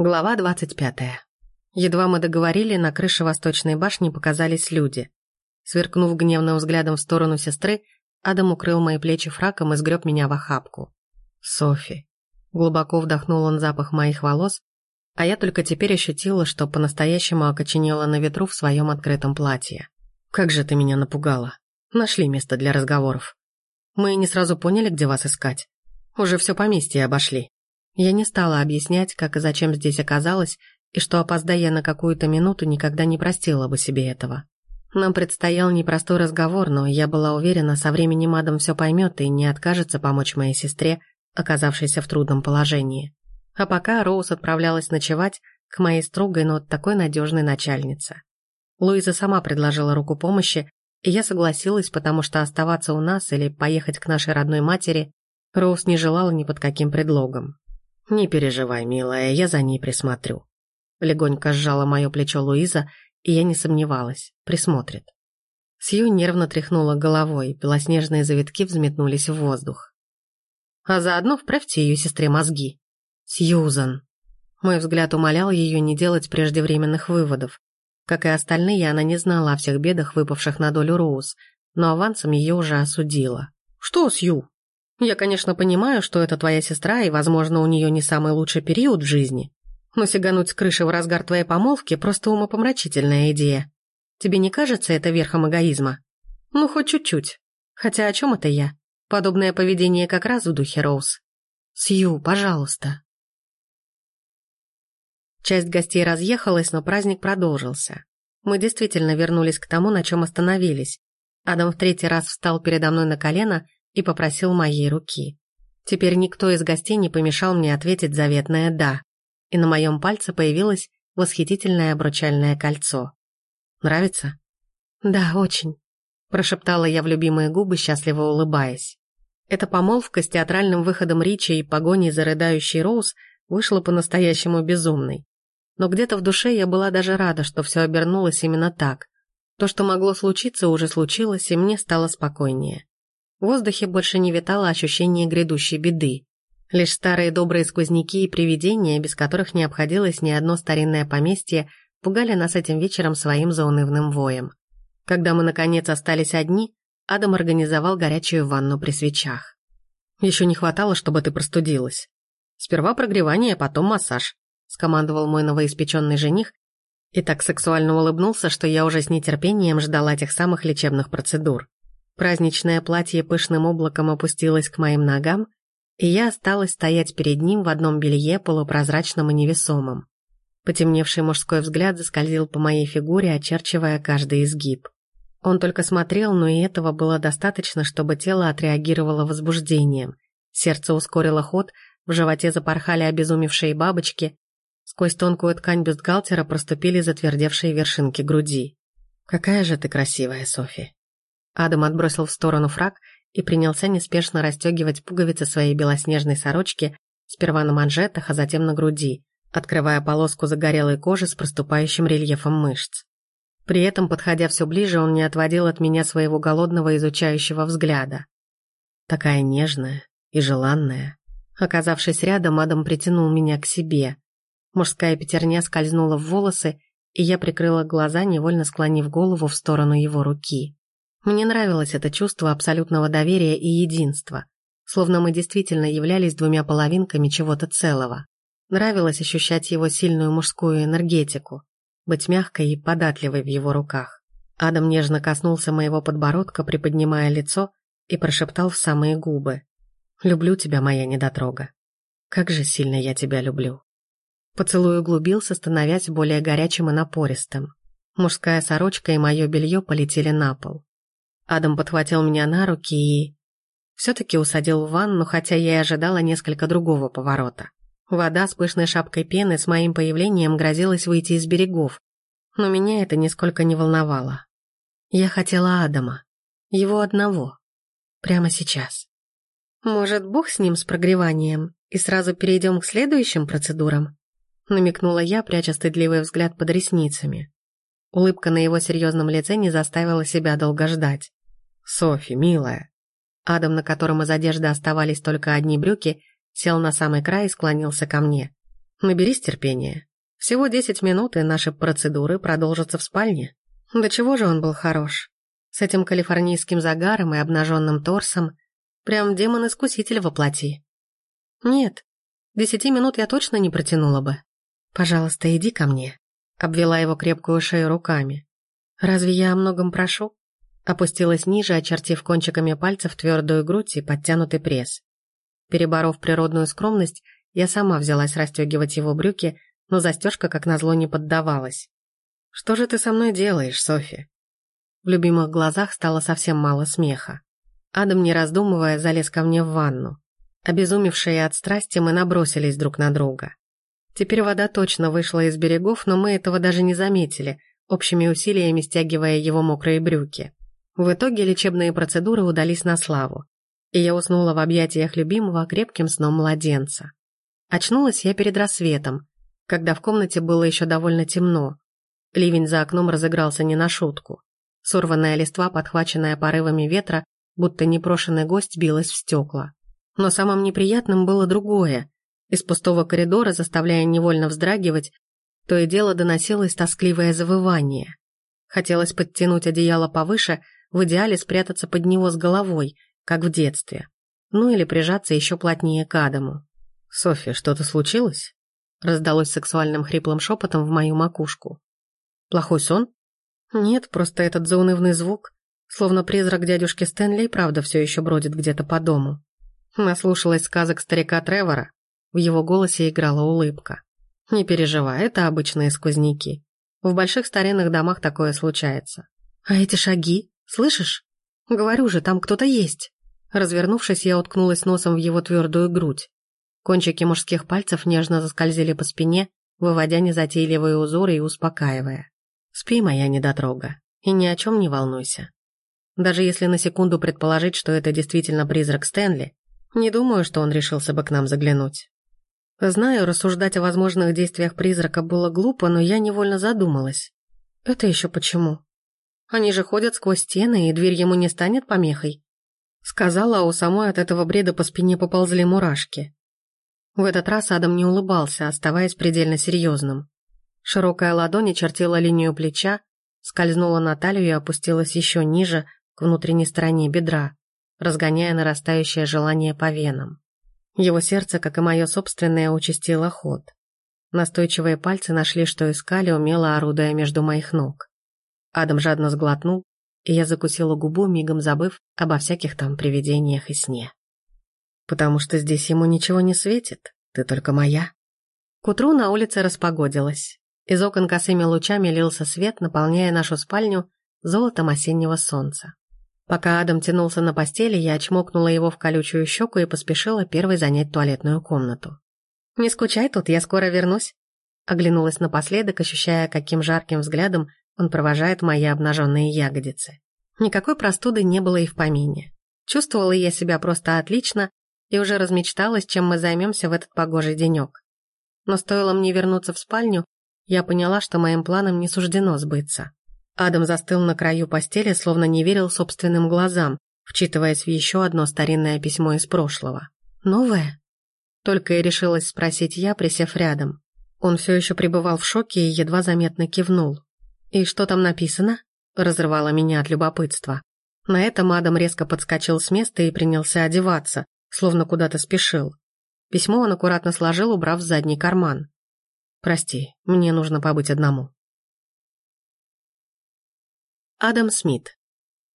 Глава двадцать пятая. Едва мы договорили, на крыше восточной башни показались люди. Сверкнув гневным взглядом в сторону сестры, Адам укрыл мои плечи фраком и сгреб меня в охапку. «Софи». Глубоко вдохнул он запах моих волос, а я только теперь ощутила, что по-настоящему окоченела на ветру в своем открытом платье. «Как же ты меня напугала. Нашли место для разговоров. Мы не сразу поняли, где вас искать. Уже все поместье обошли». Я не стала объяснять, как и зачем здесь оказалась, и что, опоздая на какую-то минуту, никогда не простила бы себе этого. Нам предстоял непростой разговор, но я была уверена, со временем Адам все поймет и не откажется помочь моей сестре, оказавшейся в трудном положении. А пока Роуз отправлялась ночевать к моей строгой, но такой надежной начальнице. Луиза сама предложила руку помощи, и я согласилась, потому что оставаться у нас или поехать к нашей родной матери Роуз не желала ни под каким предлогом. «Не переживай, милая, я за ней присмотрю». Легонько сжала мое плечо Луиза, и я не сомневалась, присмотрит. Сью нервно тряхнула головой, белоснежные завитки взметнулись в воздух. «А заодно вправьте ее сестре мозги». «Сьюзан». Мой взгляд умолял ее не делать преждевременных выводов. Как и остальные, она не знала о всех бедах, выпавших на долю Роуз, но авансом ее уже осудила. «Что, Сью?» Я, конечно, понимаю, что это твоя сестра, и, возможно, у нее не самый лучший период в жизни. Но сигануть с крыши в разгар твоей помолвки – просто умопомрачительная идея. Тебе не кажется это верхом эгоизма? Ну, хоть чуть-чуть. Хотя о чем это я? Подобное поведение как раз в духе Роуз. Сью, пожалуйста. Часть гостей разъехалась, но праздник продолжился. Мы действительно вернулись к тому, на чем остановились. Адам в третий раз встал передо мной на колено – и попросил моей руки. Теперь никто из гостей не помешал мне ответить заветное «да», и на моем пальце появилось восхитительное обручальное кольцо. «Нравится?» «Да, очень», – прошептала я в любимые губы, счастливо улыбаясь. Эта помолвка с театральным выходом Ричи и погоней за рыдающей Роуз вышла по-настоящему безумной. Но где-то в душе я была даже рада, что все обернулось именно так. То, что могло случиться, уже случилось, и мне стало спокойнее. В воздухе больше не витало ощущение грядущей беды. Лишь старые добрые сквозняки и привидения, без которых не обходилось ни одно старинное поместье, пугали нас этим вечером своим заунывным воем. Когда мы, наконец, остались одни, Адам организовал горячую ванну при свечах. «Еще не хватало, чтобы ты простудилась. Сперва прогревание, потом массаж», — скомандовал мой новоиспеченный жених и так сексуально улыбнулся, что я уже с нетерпением ждала тех самых лечебных процедур. Праздничное платье пышным облаком опустилось к моим ногам, и я осталась стоять перед ним в одном белье, полупрозрачном и невесомом. Потемневший мужской взгляд заскользил по моей фигуре, очерчивая каждый изгиб. Он только смотрел, но и этого было достаточно, чтобы тело отреагировало возбуждением. Сердце ускорило ход, в животе запорхали обезумевшие бабочки, сквозь тонкую ткань бюстгальтера проступили затвердевшие вершинки груди. «Какая же ты красивая, Софи!» Адам отбросил в сторону фраг и принялся неспешно расстегивать пуговицы своей белоснежной сорочки сперва на манжетах, а затем на груди, открывая полоску загорелой кожи с проступающим рельефом мышц. При этом, подходя все ближе, он не отводил от меня своего голодного изучающего взгляда. Такая нежная и желанная. Оказавшись рядом, Адам притянул меня к себе. Мужская пятерня скользнула в волосы, и я прикрыла глаза, невольно склонив голову в сторону его руки. Мне нравилось это чувство абсолютного доверия и единства, словно мы действительно являлись двумя половинками чего-то целого. Нравилось ощущать его сильную мужскую энергетику, быть мягкой и податливой в его руках. Адам нежно коснулся моего подбородка, приподнимая лицо, и прошептал в самые губы. «Люблю тебя, моя недотрога. Как же сильно я тебя люблю». Поцелуй углубился, становясь более горячим и напористым. Мужская сорочка и мое белье полетели на пол. Адам подхватил меня на руки и... Все-таки усадил в ванну, хотя я и ожидала несколько другого поворота. Вода с пышной шапкой пены с моим появлением грозилась выйти из берегов, но меня это нисколько не волновало. Я хотела Адама. Его одного. Прямо сейчас. Может, бог с ним с прогреванием, и сразу перейдем к следующим процедурам? Намекнула я, пряча стыдливый взгляд под ресницами. Улыбка на его серьезном лице не заставила себя долго ждать. «Софи, милая». Адам, на котором из одежды оставались только одни брюки, сел на самый край и склонился ко мне. Наберись терпения. Всего десять минут, и наши процедуры продолжатся в спальне. До чего же он был хорош? С этим калифорнийским загаром и обнаженным торсом. Прям демон-искуситель воплоти. Нет, десяти минут я точно не протянула бы. Пожалуйста, иди ко мне. Обвела его крепкую шею руками. Разве я о многом прошу? Опустилась ниже, очертив кончиками пальцев твердую грудь и подтянутый пресс. Переборов природную скромность, я сама взялась расстегивать его брюки, но застежка, как назло, не поддавалась. «Что же ты со мной делаешь, Софи?» В любимых глазах стало совсем мало смеха. Адам, не раздумывая, залез ко мне в ванну. Обезумевшие от страсти, мы набросились друг на друга. Теперь вода точно вышла из берегов, но мы этого даже не заметили, общими усилиями стягивая его мокрые брюки. В итоге лечебные процедуры удались на славу, и я уснула в объятиях любимого крепким сном младенца. Очнулась я перед рассветом, когда в комнате было еще довольно темно. Ливень за окном разыгрался не на шутку. Сорванная листва, подхваченная порывами ветра, будто непрошенный гость билась в стекла. Но самым неприятным было другое. Из пустого коридора, заставляя невольно вздрагивать, то и дело доносилось тоскливое завывание. Хотелось подтянуть одеяло повыше, в идеале спрятаться под него с головой, как в детстве. Ну или прижаться еще плотнее к Адаму. «Софья, что-то случилось?» Раздалось сексуальным хриплым шепотом в мою макушку. «Плохой сон?» «Нет, просто этот заунывный звук. Словно призрак дядюшки Стэнли правда все еще бродит где-то по дому». Наслушалась сказок старика Тревора. В его голосе играла улыбка. «Не переживай, это обычные сквозняки. В больших старинных домах такое случается. А эти шаги? Слышишь? Говорю же, там кто-то есть. Развернувшись, я уткнулась носом в его твердую грудь. Кончики мужских пальцев нежно заскользили по спине, выводя незатейливые узоры и успокаивая. «Спи, моя недотрога, и ни о чем не волнуйся. Даже если на секунду предположить, что это действительно призрак Стэнли, не думаю, что он решился бы к нам заглянуть. Знаю, рассуждать о возможных действиях призрака было глупо, но я невольно задумалась. Это еще почему? Они же ходят сквозь стены, и дверь ему не станет помехой. Сказала, а у самой от этого бреда по спине поползли мурашки. В этот раз Адам не улыбался, оставаясь предельно серьезным. Широкая ладонь чертила линию плеча, скользнула на талию и опустилась еще ниже, к внутренней стороне бедра, разгоняя нарастающее желание по венам. Его сердце, как и мое собственное, участило ход. Настойчивые пальцы нашли, что искали, умело орудуя между моих ног. Адам жадно сглотнул, и я закусила губу, мигом забыв обо всяких там привидениях и сне. «Потому что здесь ему ничего не светит, ты только моя». К утру на улице распогодилось. Из окон косыми лучами лился свет, наполняя нашу спальню золотом осеннего солнца. Пока Адам тянулся на постели, я очмокнула его в колючую щеку и поспешила первой занять туалетную комнату. «Не скучай тут, я скоро вернусь», Оглянулась напоследок, ощущая, каким жарким взглядом он провожает мои обнаженные ягодицы. Никакой простуды не было и в помине. Чувствовала я себя просто отлично и уже размечталась, чем мы займемся в этот погожий денек. Но стоило мне вернуться в спальню, я поняла, что моим планам не суждено сбыться. Адам застыл на краю постели, словно не верил собственным глазам, вчитываясь в еще одно старинное письмо из прошлого. «Новое?» Только и решилась спросить я, присев рядом. Он все еще пребывал в шоке и едва заметно кивнул. «И что там написано?» — разрывало меня от любопытства. На этом Адам резко подскочил с места и принялся одеваться, словно куда-то спешил. Письмо он аккуратно сложил, убрав в задний карман. «Прости, мне нужно побыть одному». Адам Смит.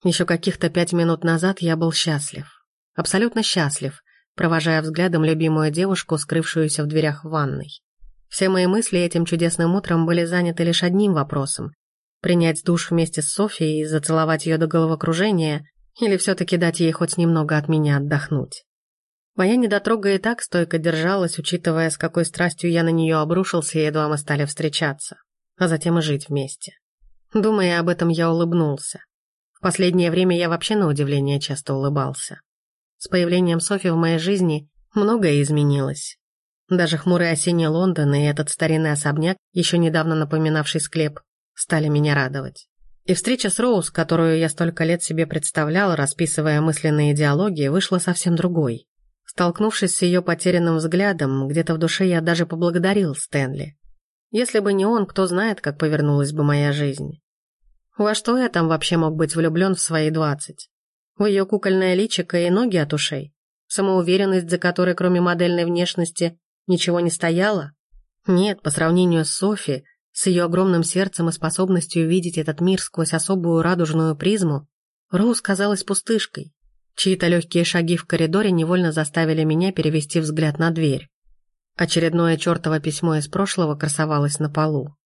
Еще каких-то пять минут назад я был счастлив. Абсолютно счастлив, провожая взглядом любимую девушку, скрывшуюся в дверях ванной. Все мои мысли этим чудесным утром были заняты лишь одним вопросом Принять душ вместе с Софией и зацеловать ее до головокружения, или все-таки дать ей хоть немного от меня отдохнуть. Моя недотрога и так стойко держалась, учитывая, с какой страстью я на нее обрушился, едва мы стали встречаться, а затем и жить вместе. Думая об этом, я улыбнулся. В последнее время я вообще на удивление часто улыбался. С появлением Софи в моей жизни многое изменилось. Даже хмурый осенний Лондон и этот старинный особняк, еще недавно напоминавший склеп, стали меня радовать. И встреча с Роуз, которую я столько лет себе представляла, расписывая мысленные диалоги, вышла совсем другой. Столкнувшись с ее потерянным взглядом, где-то в душе я даже поблагодарил Стэнли. Если бы не он, кто знает, как повернулась бы моя жизнь. Во что я там вообще мог быть влюблен в свои двадцать? В ее кукольное личико и ноги от ушей? Самоуверенность, за которой кроме модельной внешности ничего не стояло? Нет, по сравнению с Софи, с ее огромным сердцем и способностью видеть этот мир сквозь особую радужную призму, Роуз казалась пустышкой. Чьи-то легкие шаги в коридоре невольно заставили меня перевести взгляд на дверь. Очередное чертово письмо из прошлого красовалось на полу.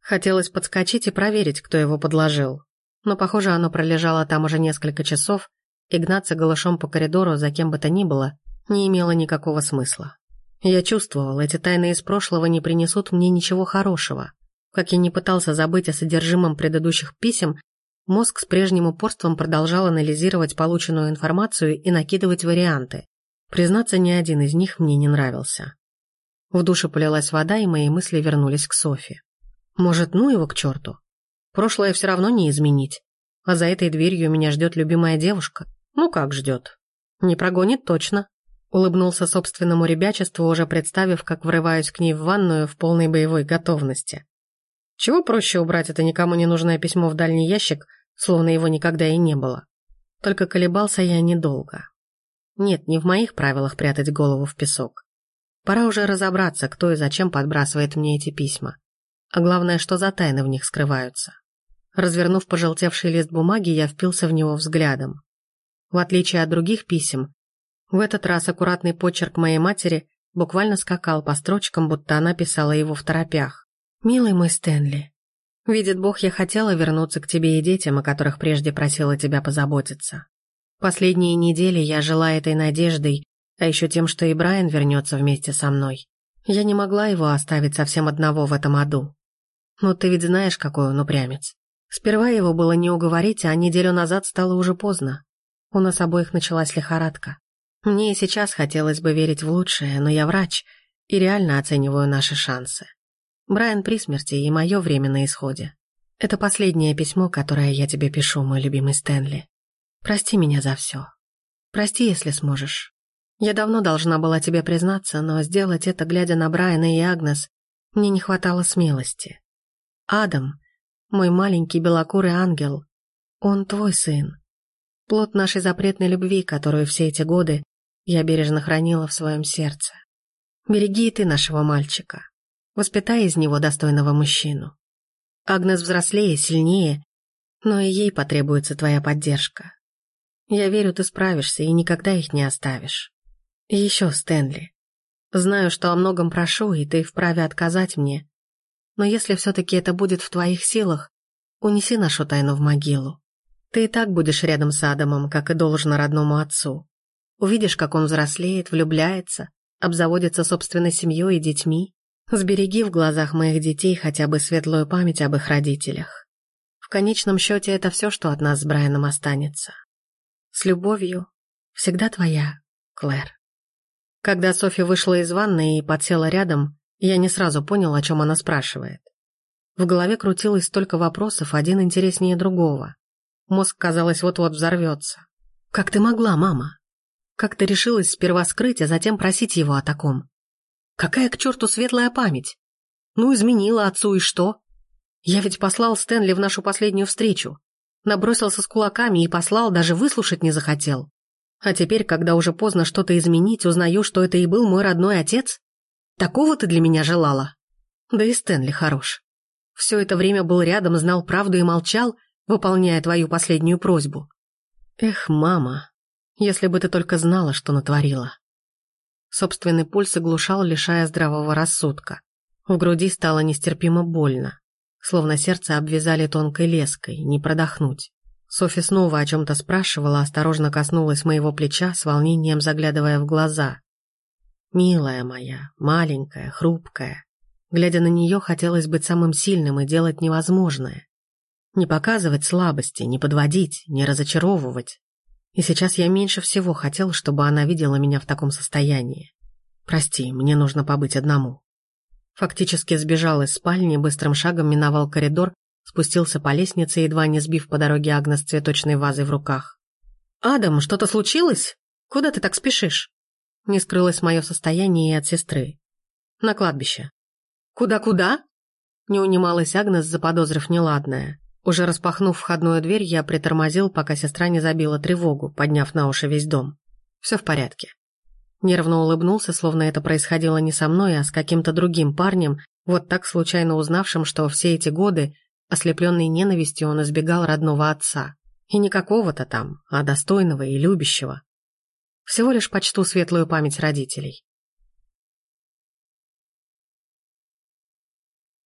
Хотелось подскочить и проверить, кто его подложил. Но, похоже, оно пролежало там уже несколько часов, и гнаться голышом по коридору за кем бы то ни было не имело никакого смысла. Я чувствовал, эти тайны из прошлого не принесут мне ничего хорошего. Как я не пытался забыть о содержимом предыдущих писем, мозг с прежним упорством продолжал анализировать полученную информацию и накидывать варианты. Признаться, ни один из них мне не нравился. В душе полилась вода, и мои мысли вернулись к Софи. Может, ну его к черту? Прошлое все равно не изменить. А за этой дверью меня ждет любимая девушка. Ну как ждет? Не прогонит точно. Улыбнулся собственному ребячеству, уже представив, как врываюсь к ней в ванную в полной боевой готовности. Чего проще убрать это никому не нужное письмо в дальний ящик, словно его никогда и не было. Только колебался я недолго. Нет, не в моих правилах прятать голову в песок. Пора уже разобраться, кто и зачем подбрасывает мне эти письма. А главное, что за тайны в них скрываются. Развернув пожелтевший лист бумаги, я впился в него взглядом. В отличие от других писем, в этот раз аккуратный почерк моей матери буквально скакал по строчкам, будто она писала его в торопях. «Милый мой Стэнли, видит Бог, я хотела вернуться к тебе и детям, о которых прежде просила тебя позаботиться. Последние недели я жила этой надеждой, а еще тем, что и Брайан вернется вместе со мной. Я не могла его оставить совсем одного в этом аду. Но ты ведь знаешь, какой он упрямец. Сперва его было не уговорить, а неделю назад стало уже поздно. У нас обоих началась лихорадка. Мне и сейчас хотелось бы верить в лучшее, но я врач и реально оцениваю наши шансы. Брайан при смерти и мое время на исходе. Это последнее письмо, которое я тебе пишу, мой любимый Стэнли. Прости меня за все. Прости, если сможешь. Я давно должна была тебе признаться, но сделать это, глядя на Брайана и Агнес, мне не хватало смелости. Адам, мой маленький белокурый ангел, он твой сын. Плод нашей запретной любви, которую все эти годы я бережно хранила в своем сердце. Береги и ты нашего мальчика. Воспитай из него достойного мужчину. Агнес взрослее, сильнее, но и ей потребуется твоя поддержка. Я верю, ты справишься и никогда их не оставишь. Еще, Стэнли, знаю, что о многом прошу, и ты вправе отказать мне, но если все-таки это будет в твоих силах, унеси нашу тайну в могилу. Ты и так будешь рядом с Адамом, как и должно родному отцу. Увидишь, как он взрослеет, влюбляется, обзаводится собственной семьей и детьми. Сбереги в глазах моих детей хотя бы светлую память об их родителях. В конечном счете это все, что от нас с Брайаном останется. С любовью, всегда твоя, Клэр. Когда Софи вышла из ванны и подсела рядом, я не сразу понял, о чем она спрашивает. В голове крутилось столько вопросов, один интереснее другого. Мозг, казалось, вот-вот взорвется. «Как ты могла, мама? Как ты решилась сперва скрыть, а затем просить его о таком? Какая к черту светлая память? Ну, изменила отцу и что? Я ведь послал Стэнли в нашу последнюю встречу. Набросился с кулаками и послал, даже выслушать не захотел. А теперь, когда уже поздно что-то изменить, узнаю, что это и был мой родной отец? Такого ты для меня желала? Да и Стэнли хорош. Все это время был рядом, знал правду и молчал, выполняя твою последнюю просьбу. Эх, мама, если бы ты только знала, что натворила. Собственный пульс оглушал, лишая здравого рассудка. В груди стало нестерпимо больно, словно сердце обвязали тонкой леской, не продохнуть. Софи снова о чем-то спрашивала, осторожно коснулась моего плеча, с волнением заглядывая в глаза. «Милая моя, маленькая, хрупкая». Глядя на нее, хотелось быть самым сильным и делать невозможное. Не показывать слабости, не подводить, не разочаровывать. И сейчас я меньше всего хотел, чтобы она видела меня в таком состоянии. «Прости, мне нужно побыть одному». Фактически сбежал из спальни, быстрым шагом миновал коридор Спустился по лестнице, едва не сбив по дороге Агнес цветочной вазой в руках. «Адам, что-то случилось? Куда ты так спешишь?» Не скрылось мое состояние и от сестры. На кладбище. «Куда-куда?» Не унималась Агнес, заподозрив неладное. Уже распахнув входную дверь, я притормозил, пока сестра не забила тревогу, подняв на уши весь дом. Все в порядке. Нервно улыбнулся, словно это происходило не со мной, а с каким-то другим парнем, вот так случайно узнавшим, что все эти годы, ослепленный ненавистью, он избегал родного отца. И не какого-то там, а достойного и любящего. Всего лишь почту светлую память родителей.